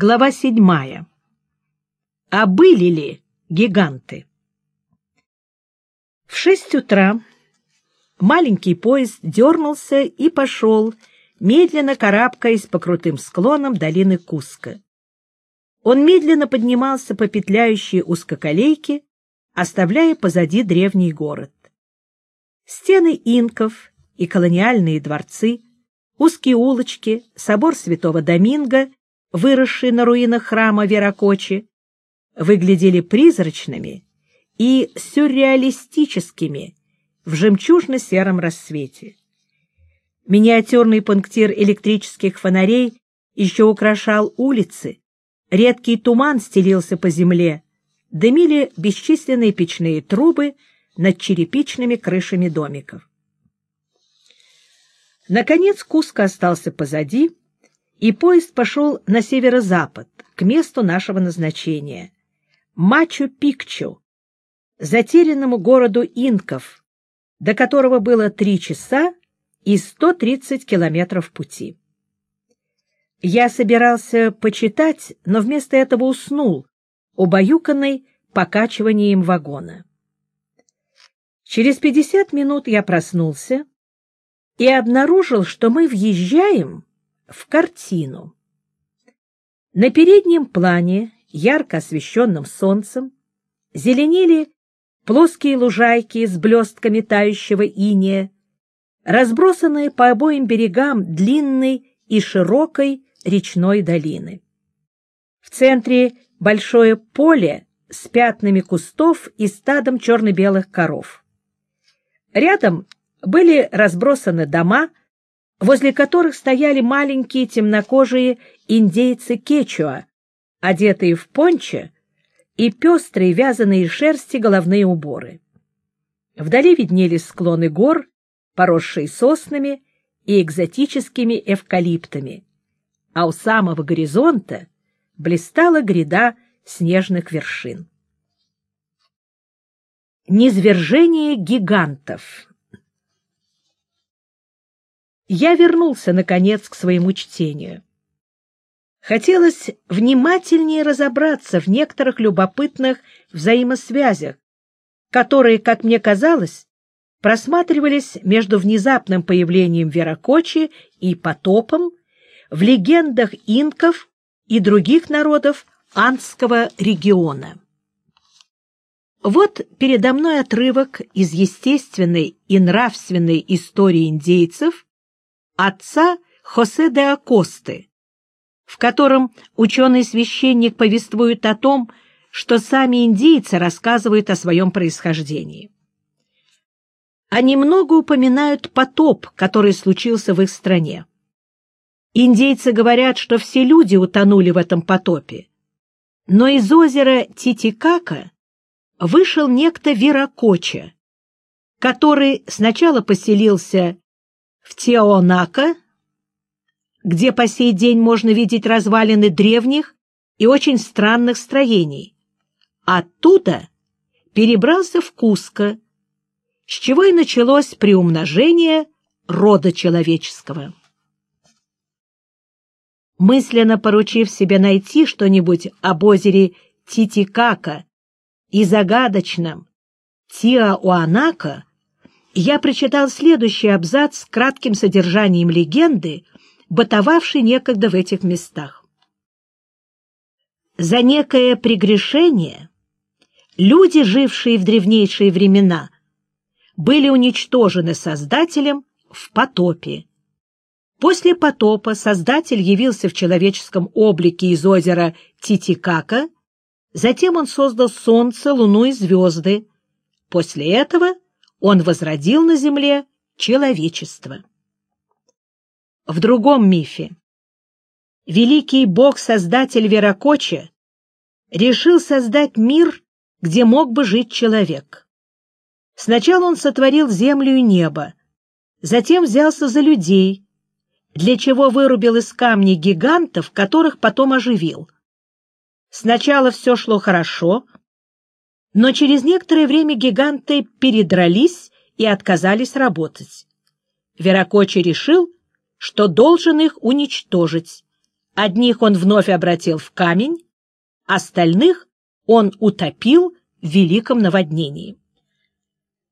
Глава седьмая. А были ли гиганты? В шесть утра маленький поезд дернулся и пошел, медленно карабкаясь по крутым склонам долины Куска. Он медленно поднимался по петляющей узкоколейке, оставляя позади древний город. Стены инков и колониальные дворцы, узкие улочки, собор святого Доминго, выросший на руинах храма Веракочи, выглядели призрачными и сюрреалистическими в жемчужно-сером рассвете. Миниатюрный пунктир электрических фонарей еще украшал улицы, редкий туман стелился по земле, дымили бесчисленные печные трубы над черепичными крышами домиков. Наконец Куско остался позади, и поезд пошел на северо-запад, к месту нашего назначения — Мачу-Пикчу, затерянному городу инков, до которого было три часа и 130 километров пути. Я собирался почитать, но вместо этого уснул, убаюканный покачиванием вагона. Через 50 минут я проснулся и обнаружил, что мы въезжаем в картину. На переднем плане, ярко освещенном солнцем, зеленели плоские лужайки с блестками тающего иния, разбросанные по обоим берегам длинной и широкой речной долины. В центре большое поле с пятнами кустов и стадом черно-белых коров. Рядом были разбросаны дома, возле которых стояли маленькие темнокожие индейцы Кечуа, одетые в пончо и пестрые вязаные шерсти головные уборы. Вдали виднелись склоны гор, поросшие соснами и экзотическими эвкалиптами, а у самого горизонта блистала гряда снежных вершин. Низвержение гигантов Я вернулся, наконец, к своему чтению. Хотелось внимательнее разобраться в некоторых любопытных взаимосвязях, которые, как мне казалось, просматривались между внезапным появлением Веракочи и потопом в легендах инков и других народов Андского региона. Вот передо мной отрывок из естественной и нравственной истории индейцев отца Хосе де Акосты, в котором ученый-священник повествует о том, что сами индейцы рассказывают о своем происхождении. Они много упоминают потоп, который случился в их стране. Индейцы говорят, что все люди утонули в этом потопе. Но из озера Титикака вышел некто Веракоча, который сначала поселился в Теонака, где по сей день можно видеть развалины древних и очень странных строений. Оттуда перебрался в Куско, с чего и началось приумножение рода человеческого. Мысленно поручив себе найти что-нибудь об озере Титикака и загадочном Тиауанака, я прочитал следующий абзац с кратким содержанием легенды бытовавший некогда в этих местах. За некое прегрешение люди, жившие в древнейшие времена, были уничтожены Создателем в потопе. После потопа Создатель явился в человеческом облике из озера Титикака, затем он создал солнце, луну и звезды. После этого он возродил на земле человечество в другом мифе. Великий бог-создатель Веракоча решил создать мир, где мог бы жить человек. Сначала он сотворил землю и небо, затем взялся за людей, для чего вырубил из камней гигантов, которых потом оживил. Сначала все шло хорошо, но через некоторое время гиганты передрались и отказались работать. Веракочи решил, что должен их уничтожить, Одних он вновь обратил в камень, остальных он утопил в великом наводнении.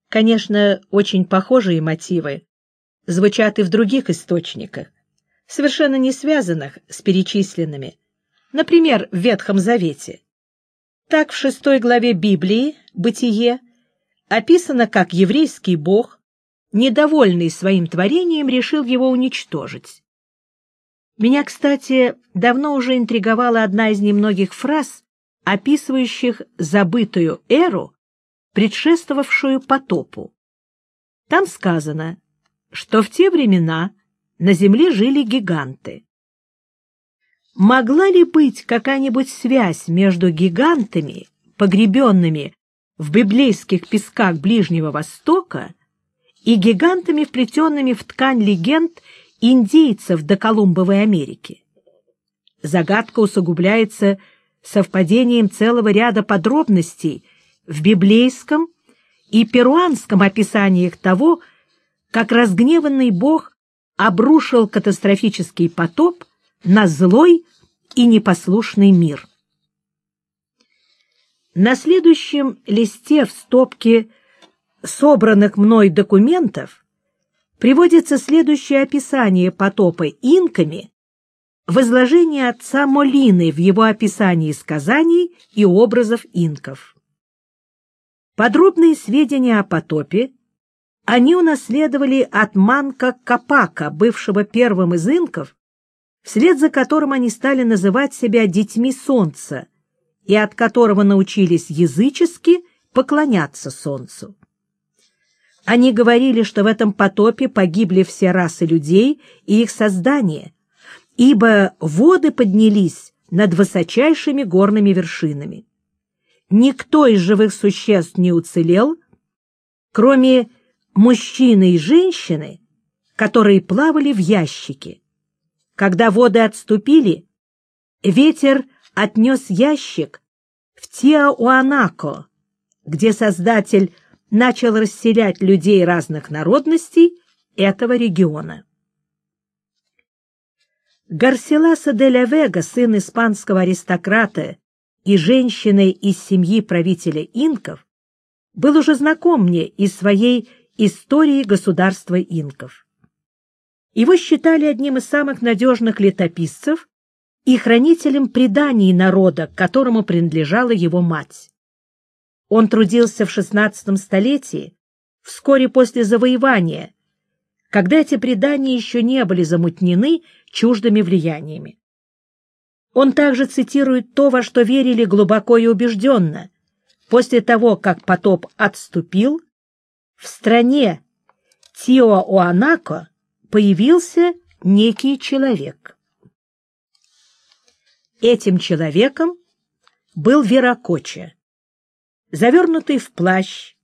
Конечно, очень похожие мотивы звучат и в других источниках, совершенно не связанных с перечисленными, например, в Ветхом Завете. Так в шестой главе Библии «Бытие» описано, как еврейский бог, недовольный своим творением, решил его уничтожить. Меня, кстати, давно уже интриговала одна из немногих фраз, описывающих забытую эру, предшествовавшую потопу. Там сказано, что в те времена на земле жили гиганты. Могла ли быть какая-нибудь связь между гигантами, погребенными в библейских песках Ближнего Востока, и гигантами, вплетенными в ткань легенд индейцев до Колумбовой Америки? Загадка усугубляется совпадением целого ряда подробностей в библейском и перуанском описаниях того, как разгневанный бог обрушил катастрофический потоп на злой и непослушный мир. На следующем листе в стопке собранных мной документов приводится следующее описание потопа инками в изложении отца Молины в его описании сказаний и образов инков. Подробные сведения о потопе они унаследовали от Манка Капака, бывшего первым из инков, вслед за которым они стали называть себя «детьми солнца», и от которого научились язычески поклоняться солнцу. Они говорили, что в этом потопе погибли все расы людей и их создания, ибо воды поднялись над высочайшими горными вершинами. Никто из живых существ не уцелел, кроме мужчины и женщины, которые плавали в ящике. Когда воды отступили, ветер отнес ящик в Тиауанако, где Создатель начал расселять людей разных народностей этого региона. Гарселаса де ля Вега, сын испанского аристократа и женщины из семьи правителя инков, был уже знаком мне из своей истории государства инков. Его считали одним из самых надежных летописцев и хранителем преданий народа, которому принадлежала его мать. Он трудился в XVI столетии, вскоре после завоевания, когда эти предания еще не были замутнены чуждыми влияниями. Он также цитирует то, во что верили глубоко и убежденно. После того, как потоп отступил, в стране Тиоуанако появился некий человек. Этим человеком был Веракоча, завернутый в плащ,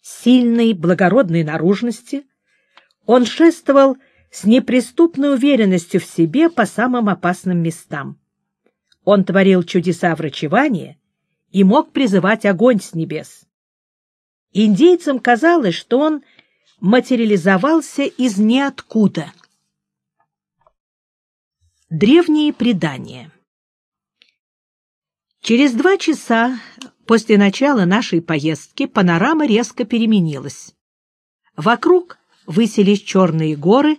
сильной, благородной наружности, он шествовал с неприступной уверенностью в себе по самым опасным местам. Он творил чудеса врачевания и мог призывать огонь с небес. Индейцам казалось, что он материализовался из ниоткуда. Древние предания Через два часа после начала нашей поездки панорама резко переменилась. Вокруг высились черные горы,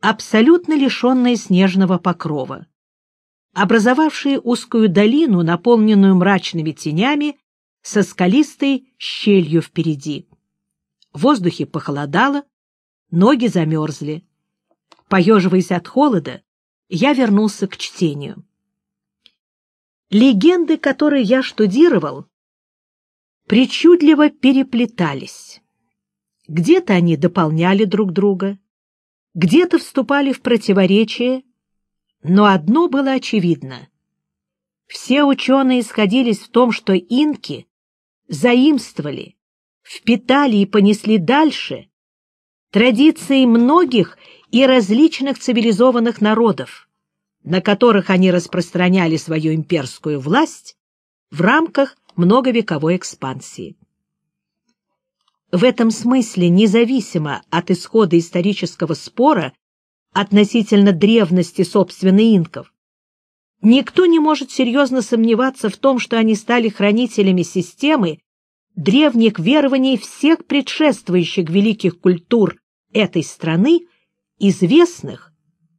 абсолютно лишенные снежного покрова, образовавшие узкую долину, наполненную мрачными тенями, со скалистой щелью впереди. В воздухе похолодало, ноги замерзли. Поеживаясь от холода, я вернулся к чтению. Легенды, которые я штудировал, причудливо переплетались. Где-то они дополняли друг друга, где-то вступали в противоречие, но одно было очевидно. Все ученые сходились в том, что инки заимствовали, впитали и понесли дальше традиции многих и различных цивилизованных народов на которых они распространяли свою имперскую власть в рамках многовековой экспансии. В этом смысле, независимо от исхода исторического спора относительно древности собственных инков, Никто не может серьезно сомневаться в том, что они стали хранителями системы древних верований всех предшествующих великих культур этой страны, известных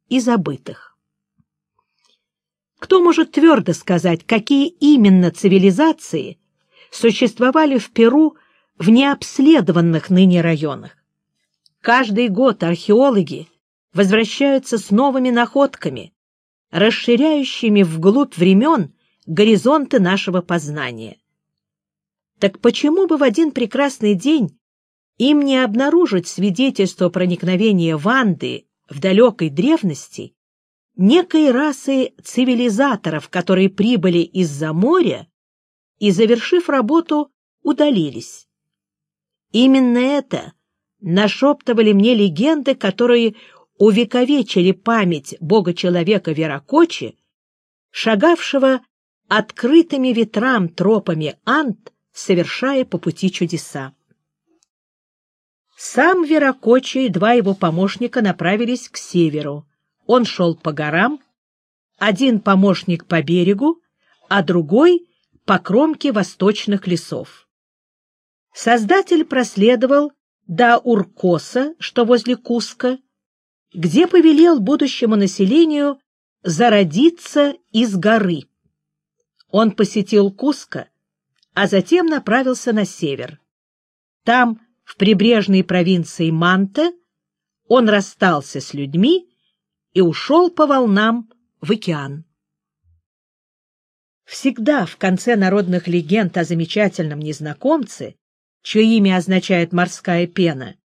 и забытых. Кто может твердо сказать, какие именно цивилизации существовали в Перу в необследованных ныне районах? Каждый год археологи возвращаются с новыми находками, расширяющими вглубь времен горизонты нашего познания. Так почему бы в один прекрасный день им не обнаружить свидетельство проникновения Ванды в далекой древности некой расы цивилизаторов, которые прибыли из-за моря и, завершив работу, удалились. Именно это нашептывали мне легенды, которые увековечили память бога-человека Веракочи, шагавшего открытыми ветрам тропами Ант, совершая по пути чудеса. Сам Веракочи и два его помощника направились к северу. Он шел по горам, один помощник по берегу, а другой — по кромке восточных лесов. Создатель проследовал до Уркоса, что возле Куска, где повелел будущему населению зародиться из горы. Он посетил Куско, а затем направился на север. Там, в прибрежной провинции Манте, он расстался с людьми и ушел по волнам в океан. Всегда в конце народных легенд о замечательном незнакомце, чье имя означает «морская пена»,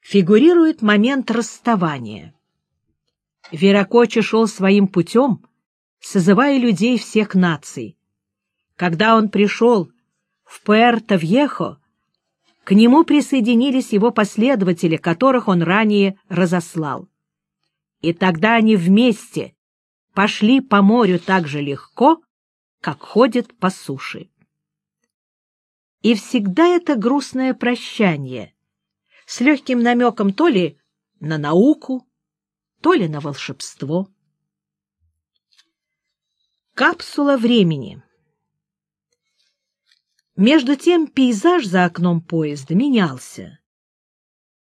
фигурирует момент расставания. Веракочи шел своим путем, созывая людей всех наций. Когда он пришел в Пуэрто-Вьехо, к нему присоединились его последователи, которых он ранее разослал. И тогда они вместе пошли по морю так же легко, как ходят по суше. И всегда это грустное прощание — с легким намеком то ли на науку, то ли на волшебство. Капсула времени Между тем пейзаж за окном поезда менялся.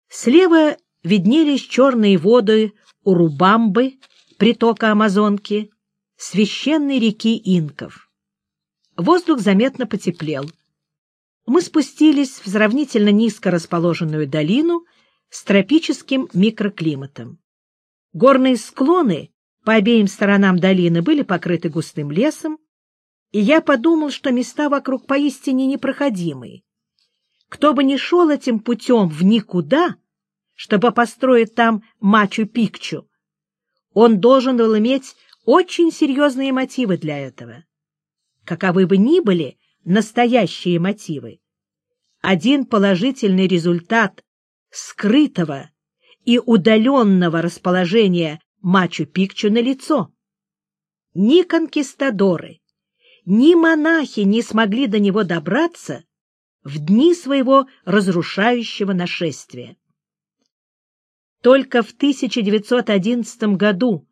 Слева виднелись черные воды Урубамбы, притока Амазонки, священной реки инков. Воздух заметно потеплел мы спустились в сравнительно низко расположенную долину с тропическим микроклиматом. Горные склоны по обеим сторонам долины были покрыты густым лесом, и я подумал, что места вокруг поистине непроходимые. Кто бы ни шел этим путем в никуда, чтобы построить там Мачу-Пикчу, он должен был иметь очень серьезные мотивы для этого. Каковы бы ни были, настоящие мотивы. Один положительный результат скрытого и удаленного расположения Мачу-Пикчу налицо. Ни конкистадоры, ни монахи не смогли до него добраться в дни своего разрушающего нашествия. Только в 1911 году,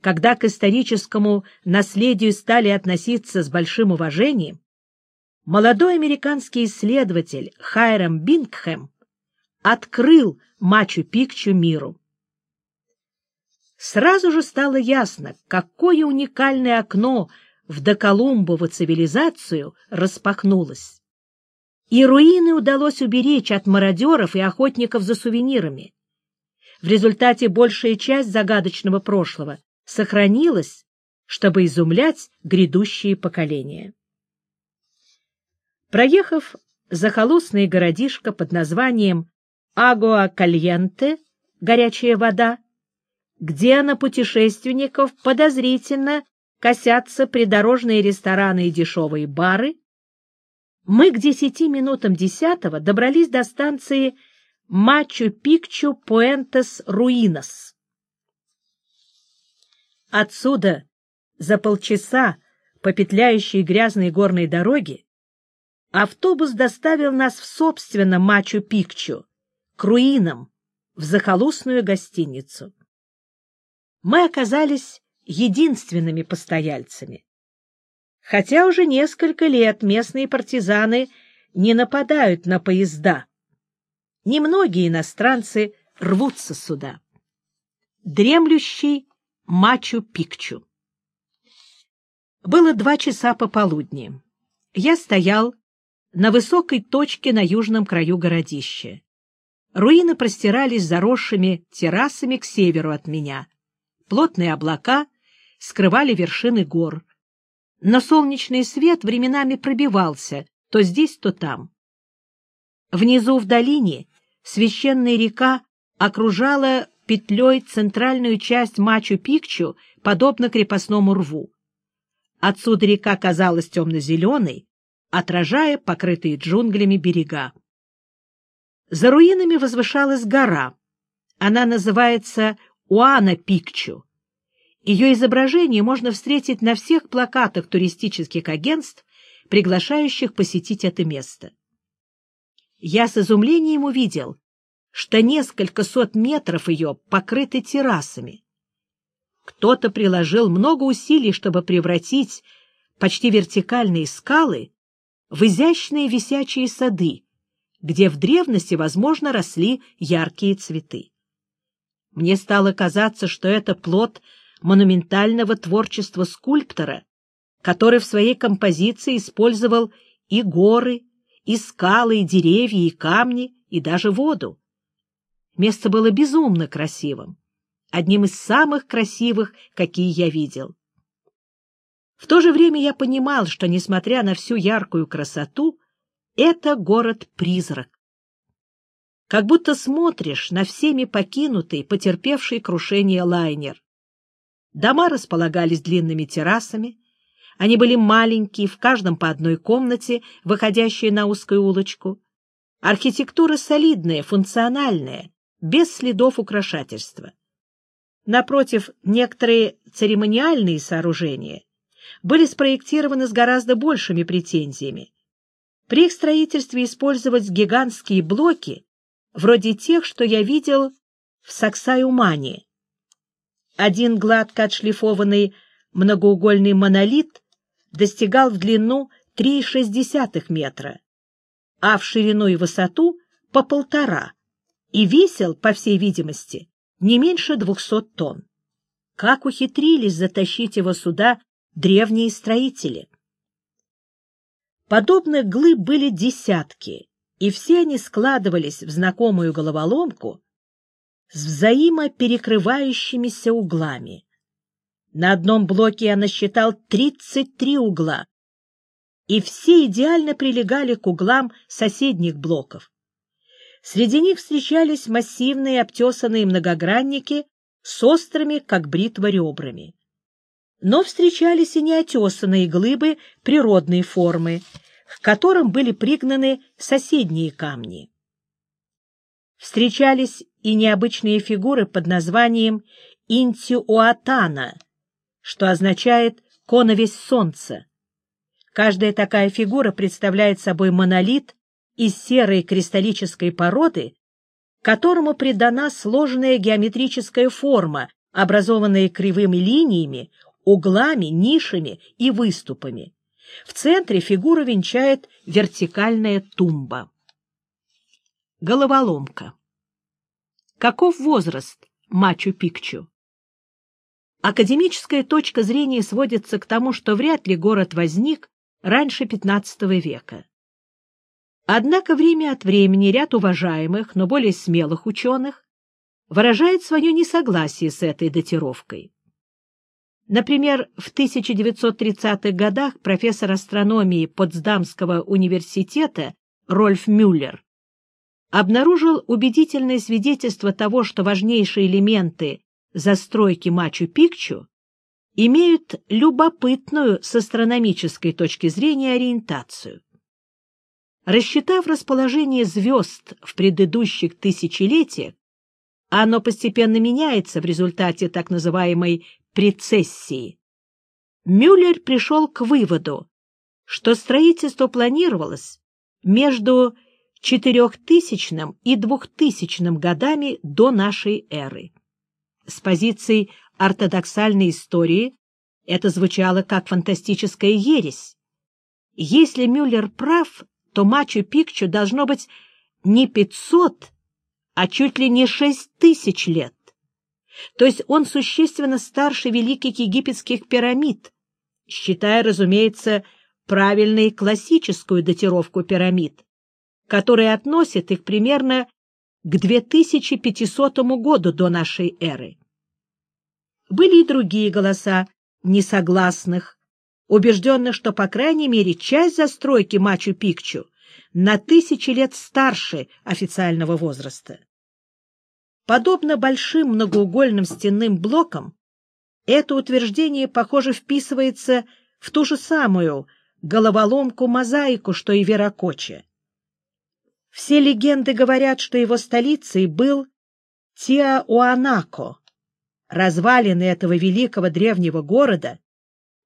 когда к историческому наследию стали относиться с большим уважением, молодой американский исследователь Хайрам Бингхэм открыл Мачу-Пикчу миру. Сразу же стало ясно, какое уникальное окно в доколумбову цивилизацию распахнулось. И руины удалось уберечь от мародеров и охотников за сувенирами. В результате большая часть загадочного прошлого сохранилась, чтобы изумлять грядущие поколения. Проехав захолустный городишко под названием Агуа-Кальенте, горячая вода, где на путешественников подозрительно косятся придорожные рестораны и дешевые бары, мы к десяти минутам десятого добрались до станции Мачу-Пикчу Пуэнтес-Руинос. Отсюда за полчаса по петляющей грязной горной дороге Автобус доставил нас в собственном Мачу-Пикчу, к руинам, в захолустную гостиницу. Мы оказались единственными постояльцами. Хотя уже несколько лет местные партизаны не нападают на поезда. Немногие иностранцы рвутся сюда. Дремлющий Мачу-Пикчу Было два часа пополудни. Я стоял на высокой точке на южном краю городища. Руины простирались заросшими террасами к северу от меня. Плотные облака скрывали вершины гор. Но солнечный свет временами пробивался то здесь, то там. Внизу в долине священная река окружала петлей центральную часть Мачу-Пикчу, подобно крепостному рву. Отсюда река казалась темно-зеленой, отражая покрытые джунглями берега. За руинами возвышалась гора. Она называется Уана-Пикчу. Ее изображение можно встретить на всех плакатах туристических агентств, приглашающих посетить это место. Я с изумлением увидел, что несколько сот метров ее покрыты террасами. Кто-то приложил много усилий, чтобы превратить почти вертикальные скалы в изящные висячие сады, где в древности, возможно, росли яркие цветы. Мне стало казаться, что это плод монументального творчества скульптора, который в своей композиции использовал и горы, и скалы, и деревья, и камни, и даже воду. Место было безумно красивым, одним из самых красивых, какие я видел. В то же время я понимал, что, несмотря на всю яркую красоту, это город-призрак. Как будто смотришь на всеми покинутый, потерпевший крушение лайнер. Дома располагались длинными террасами, они были маленькие, в каждом по одной комнате, выходящей на узкую улочку. Архитектура солидная, функциональная, без следов украшательства. Напротив, некоторые церемониальные сооружения были спроектированы с гораздо большими претензиями. При их строительстве использовать гигантские блоки, вроде тех, что я видел в Саксаюмане. Один гладко отшлифованный многоугольный монолит достигал в длину 3,6 метра, а в ширину и высоту по полтора, и весил, по всей видимости, не меньше 200 тонн. Как ухитрились затащить его сюда древние строители? Подобных глыб были десятки, и все они складывались в знакомую головоломку с взаимоперекрывающимися углами. На одном блоке я насчитал 33 угла, и все идеально прилегали к углам соседних блоков. Среди них встречались массивные обтесанные многогранники с острыми, как бритва, ребрами. Но встречались и неотесанные глыбы природной формы, к которым были пригнаны соседние камни. Встречались и необычные фигуры под названием Интиуатана — что означает «коновесь солнца». Каждая такая фигура представляет собой монолит из серой кристаллической породы, которому придана сложная геометрическая форма, образованная кривыми линиями, углами, нишами и выступами. В центре фигуру венчает вертикальная тумба. Головоломка. Каков возраст Мачу-Пикчу? Академическая точка зрения сводится к тому, что вряд ли город возник раньше XV века. Однако время от времени ряд уважаемых, но более смелых ученых выражает свое несогласие с этой датировкой. Например, в 1930-х годах профессор астрономии Потсдамского университета Рольф Мюллер обнаружил убедительное свидетельство того, что важнейшие элементы застройки Мачу-Пикчу имеют любопытную с астрономической точки зрения ориентацию. Рассчитав расположение звезд в предыдущих тысячелетиях, оно постепенно меняется в результате так называемой прецессии. Мюллер пришел к выводу, что строительство планировалось между 4000 и 2000 годами до нашей эры. С позиций ортодоксальной истории это звучало как фантастическая ересь. Если Мюллер прав, то Мачу-Пикчу должно быть не 500, а чуть ли не 6 тысяч лет. То есть он существенно старше великих египетских пирамид, считая, разумеется, правильной классическую датировку пирамид, которая относит их примерно к 2500 году до нашей эры. Были и другие голоса несогласных, убежденных, что, по крайней мере, часть застройки Мачу-Пикчу на тысячи лет старше официального возраста. Подобно большим многоугольным стенным блокам, это утверждение, похоже, вписывается в ту же самую головоломку-мозаику, что и Веракоче. Все легенды говорят, что его столицей был Тиауанако. Развалины этого великого древнего города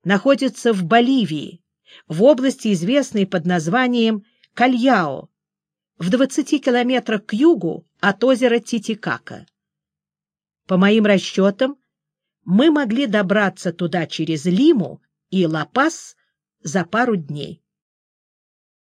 находятся в Боливии, в области, известной под названием Кальяо, в 20 километрах к югу от озера Титикака. По моим расчетам, мы могли добраться туда через Лиму и Ла-Пас за пару дней.